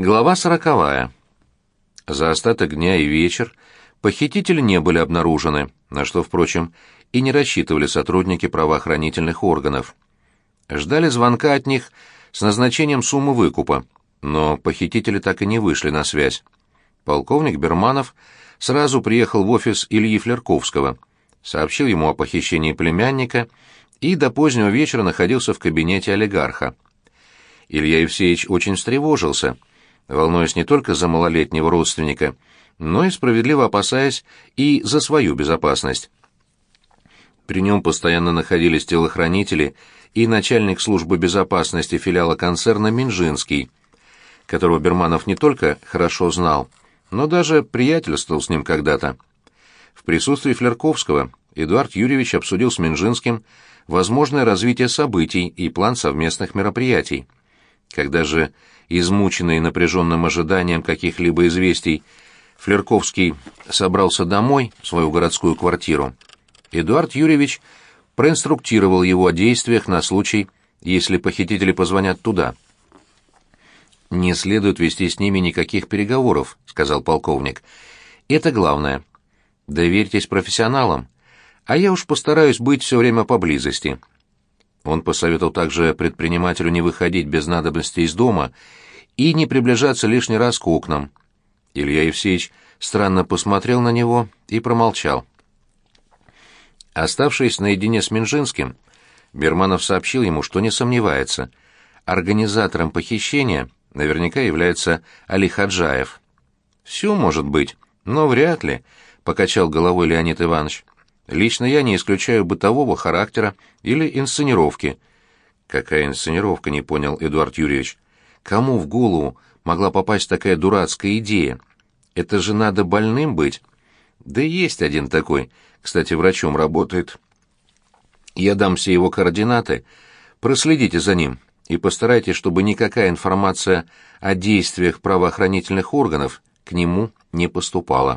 Глава сороковая. За остаток дня и вечер похитители не были обнаружены, на что, впрочем, и не рассчитывали сотрудники правоохранительных органов. Ждали звонка от них с назначением суммы выкупа, но похитители так и не вышли на связь. Полковник Берманов сразу приехал в офис Ильи Флерковского, сообщил ему о похищении племянника и до позднего вечера находился в кабинете олигарха. Илья Евсеевич очень встревожился — волнуясь не только за малолетнего родственника, но и справедливо опасаясь и за свою безопасность. При нем постоянно находились телохранители и начальник службы безопасности филиала концерна Минжинский, которого Берманов не только хорошо знал, но даже приятельствовал с ним когда-то. В присутствии Флерковского Эдуард Юрьевич обсудил с Минжинским возможное развитие событий и план совместных мероприятий. Когда же измученный напряженным ожиданием каких-либо известий, Флерковский собрался домой, в свою городскую квартиру. Эдуард Юрьевич проинструктировал его о действиях на случай, если похитители позвонят туда. «Не следует вести с ними никаких переговоров», — сказал полковник. «Это главное. Доверьтесь профессионалам, а я уж постараюсь быть все время поблизости». Он посоветовал также предпринимателю не выходить без надобности из дома и не приближаться лишний раз к окнам. Илья Евсеевич странно посмотрел на него и промолчал. Оставшись наедине с Минжинским, Берманов сообщил ему, что не сомневается. Организатором похищения наверняка является Али Хаджаев. «Все может быть, но вряд ли», — покачал головой Леонид Иванович. Лично я не исключаю бытового характера или инсценировки. Какая инсценировка, не понял Эдуард Юрьевич. Кому в голову могла попасть такая дурацкая идея? Это же надо больным быть. Да есть один такой, кстати, врачом работает. Я дам все его координаты. Проследите за ним и постарайтесь, чтобы никакая информация о действиях правоохранительных органов к нему не поступала.